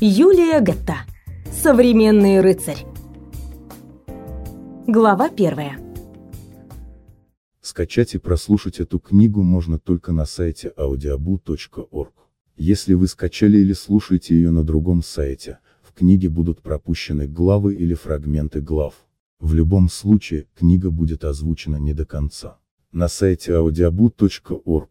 Юлия Гетта. Современный рыцарь. Глава первая. Скачать и прослушать эту книгу можно только на сайте audiobu.org. Если вы скачали или слушаете ее на другом сайте, в книге будут пропущены главы или фрагменты глав. В любом случае, книга будет озвучена не до конца. На сайте audiobu.org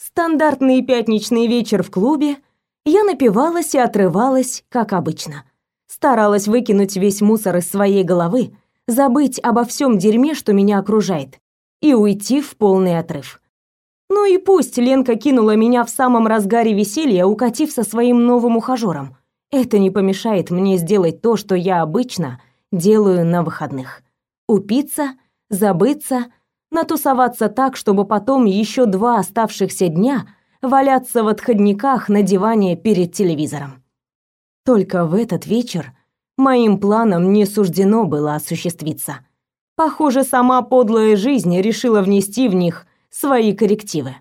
Стандартный пятничный вечер в клубе. Я напивалась и отрывалась, как обычно. Старалась выкинуть весь мусор из своей головы, забыть обо всем дерьме, что меня окружает, и уйти в полный отрыв. Ну и пусть Ленка кинула меня в самом разгаре веселья, укатив со своим новым ухажером. Это не помешает мне сделать то, что я обычно делаю на выходных. Упиться, забыться, натусоваться так, чтобы потом еще два оставшихся дня валяться в отходниках на диване перед телевизором. Только в этот вечер моим планам не суждено было осуществиться. Похоже, сама подлая жизнь решила внести в них свои коррективы.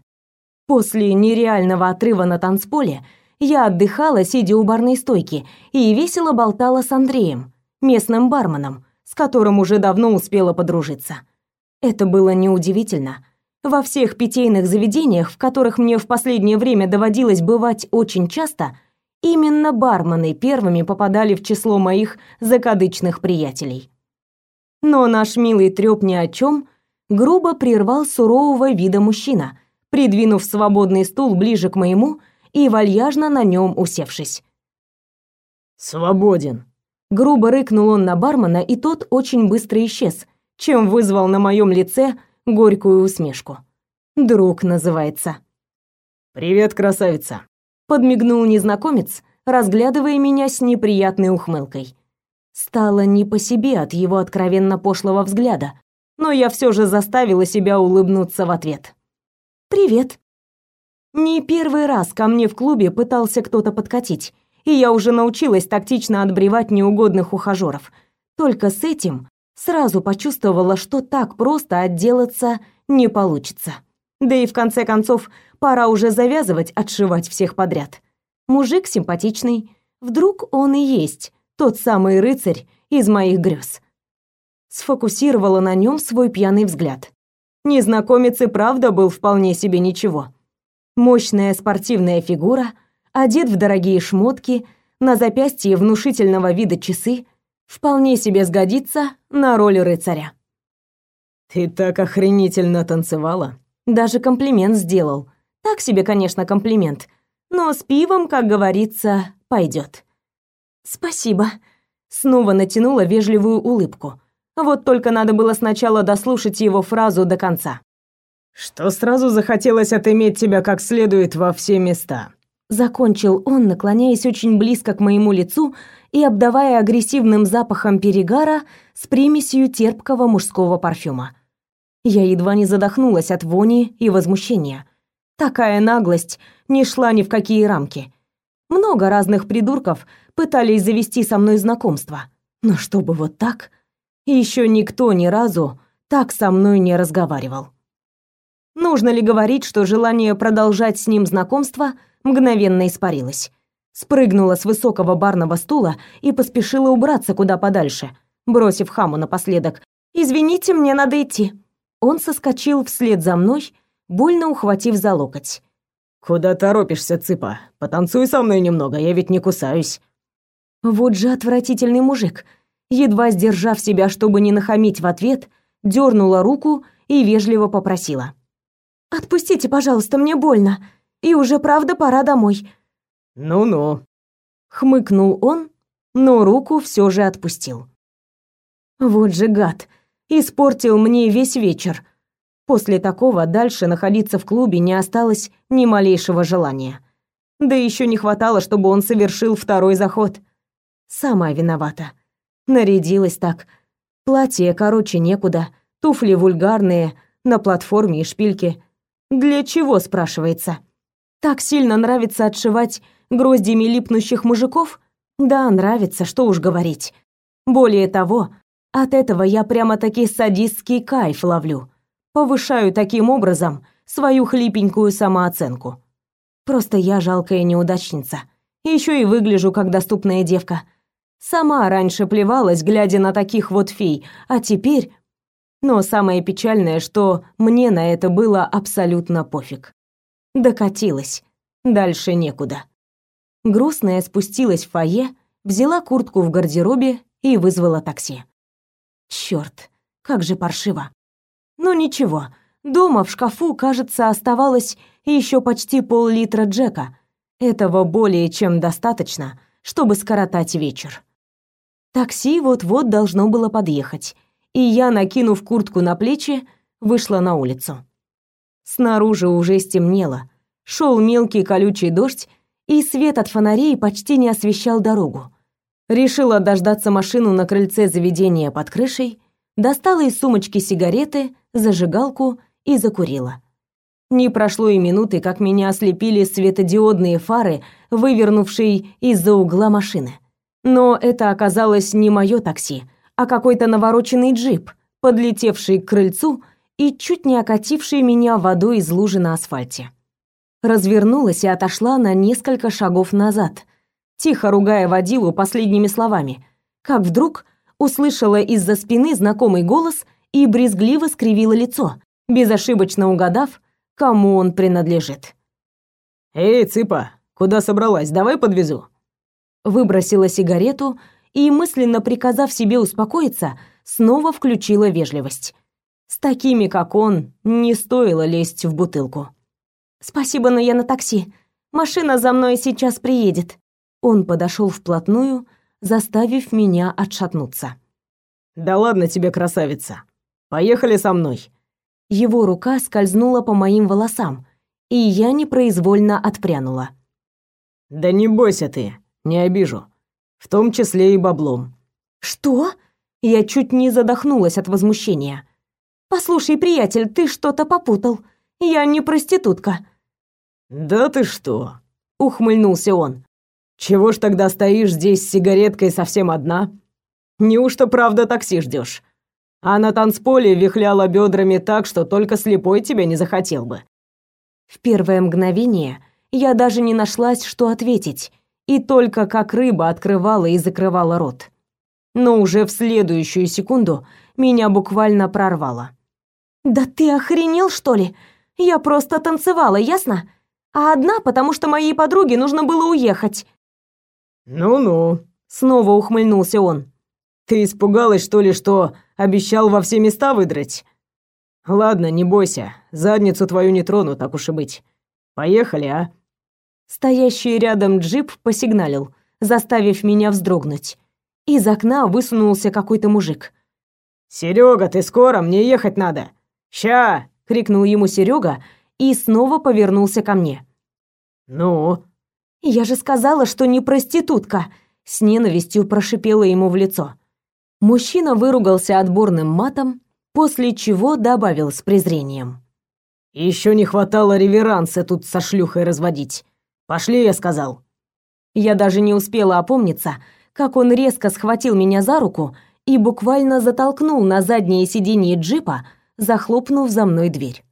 После нереального отрыва на танцполе я отдыхала, сидя у барной стойки, и весело болтала с Андреем, местным барменом, с которым уже давно успела подружиться. Это было неудивительно. Во всех питейных заведениях, в которых мне в последнее время доводилось бывать очень часто, именно бармены первыми попадали в число моих закадычных приятелей. Но наш милый трёп ни о чем грубо прервал сурового вида мужчина, придвинув свободный стул ближе к моему и вальяжно на нем усевшись. «Свободен!» Грубо рыкнул он на бармена, и тот очень быстро исчез – чем вызвал на моем лице горькую усмешку. «Друг» называется. «Привет, красавица!» Подмигнул незнакомец, разглядывая меня с неприятной ухмылкой. Стало не по себе от его откровенно пошлого взгляда, но я все же заставила себя улыбнуться в ответ. «Привет!» Не первый раз ко мне в клубе пытался кто-то подкатить, и я уже научилась тактично отбревать неугодных ухажеров. Только с этим сразу почувствовала, что так просто отделаться не получится. Да и в конце концов, пора уже завязывать отшивать всех подряд. Мужик симпатичный, вдруг он и есть тот самый рыцарь из моих грез. Сфокусировала на нем свой пьяный взгляд. Незнакомец и правда был вполне себе ничего. Мощная спортивная фигура, одет в дорогие шмотки, на запястье внушительного вида часы — вполне себе сгодится на роль рыцаря. Ты так охренительно танцевала. Даже комплимент сделал. Так себе, конечно, комплимент, но с пивом, как говорится, пойдет. Спасибо. Снова натянула вежливую улыбку. Вот только надо было сначала дослушать его фразу до конца. Что сразу захотелось отыметь тебя как следует во все места. Закончил он, наклоняясь очень близко к моему лицу и обдавая агрессивным запахом перегара с примесью терпкого мужского парфюма. Я едва не задохнулась от вони и возмущения. Такая наглость не шла ни в какие рамки. Много разных придурков пытались завести со мной знакомство. Но чтобы вот так... Еще никто ни разу так со мной не разговаривал. Нужно ли говорить, что желание продолжать с ним знакомство мгновенно испарилось? спрыгнула с высокого барного стула и поспешила убраться куда подальше, бросив хаму напоследок. «Извините, мне надо идти». Он соскочил вслед за мной, больно ухватив за локоть. «Куда торопишься, цыпа? Потанцуй со мной немного, я ведь не кусаюсь». Вот же отвратительный мужик. Едва сдержав себя, чтобы не нахамить в ответ, дернула руку и вежливо попросила. «Отпустите, пожалуйста, мне больно. И уже правда пора домой. «Ну-ну», — хмыкнул он, но руку все же отпустил. Вот же гад, испортил мне весь вечер. После такого дальше находиться в клубе не осталось ни малейшего желания. Да еще не хватало, чтобы он совершил второй заход — Сама виновата. Нарядилась так. Платье короче некуда, туфли вульгарные, на платформе и шпильки. Для чего, спрашивается? Так сильно нравится отшивать гроздями липнущих мужиков? Да, нравится, что уж говорить. Более того, от этого я прямо-таки садистский кайф ловлю. Повышаю таким образом свою хлипенькую самооценку. Просто я жалкая неудачница. Еще и выгляжу как доступная девка. Сама раньше плевалась, глядя на таких вот фей, а теперь... Но самое печальное, что мне на это было абсолютно пофиг. Докатилась. Дальше некуда. Грустная спустилась в фойе, взяла куртку в гардеробе и вызвала такси. Чёрт, как же паршиво. Ну ничего, дома в шкафу, кажется, оставалось еще почти пол-литра Джека. Этого более чем достаточно, чтобы скоротать вечер. Такси вот-вот должно было подъехать, и я, накинув куртку на плечи, вышла на улицу. Снаружи уже стемнело, шел мелкий колючий дождь, и свет от фонарей почти не освещал дорогу. Решила дождаться машину на крыльце заведения под крышей, достала из сумочки сигареты, зажигалку и закурила. Не прошло и минуты, как меня ослепили светодиодные фары, вывернувшие из-за угла машины. Но это оказалось не мое такси, а какой-то навороченный джип, подлетевший к крыльцу и чуть не окативший меня водой из лужи на асфальте. Развернулась и отошла на несколько шагов назад, тихо ругая водилу последними словами, как вдруг услышала из-за спины знакомый голос и брезгливо скривила лицо, безошибочно угадав, кому он принадлежит. «Эй, цыпа, куда собралась? Давай подвезу». Выбросила сигарету и, мысленно приказав себе успокоиться, снова включила вежливость. С такими, как он, не стоило лезть в бутылку. «Спасибо, но я на такси. Машина за мной сейчас приедет». Он подошел вплотную, заставив меня отшатнуться. «Да ладно тебе, красавица. Поехали со мной». Его рука скользнула по моим волосам, и я непроизвольно отпрянула. «Да не бойся ты, не обижу. В том числе и баблом». «Что?» Я чуть не задохнулась от возмущения. «Послушай, приятель, ты что-то попутал. Я не проститутка». «Да ты что?» — ухмыльнулся он. «Чего ж тогда стоишь здесь с сигареткой совсем одна? Неужто правда такси ждешь? а на танцполе вихляла бедрами так, что только слепой тебя не захотел бы. В первое мгновение я даже не нашлась, что ответить, и только как рыба открывала и закрывала рот. Но уже в следующую секунду меня буквально прорвало. «Да ты охренел, что ли? Я просто танцевала, ясно? А одна, потому что моей подруге нужно было уехать». «Ну-ну», — снова ухмыльнулся он. «Ты испугалась, что ли, что Обещал во все места выдрать. Ладно, не бойся, задницу твою не трону, так уж и быть. Поехали, а? Стоящий рядом джип посигналил, заставив меня вздрогнуть. Из окна высунулся какой-то мужик. Серега, ты скоро, мне ехать надо. Ща, крикнул ему Серега и снова повернулся ко мне. Ну, я же сказала, что не проститутка, с ненавистью прошипела ему в лицо. Мужчина выругался отборным матом, после чего добавил с презрением: «Еще не хватало реверанса тут со шлюхой разводить. Пошли, я сказал». Я даже не успела опомниться, как он резко схватил меня за руку и буквально затолкнул на заднее сиденье джипа, захлопнув за мной дверь.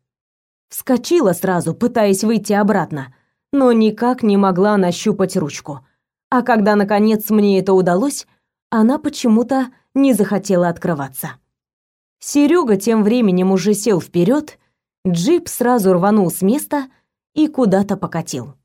Вскочила сразу, пытаясь выйти обратно, но никак не могла нащупать ручку. А когда наконец мне это удалось, она почему-то не захотела открываться. Серега тем временем уже сел вперед, джип сразу рванул с места и куда-то покатил.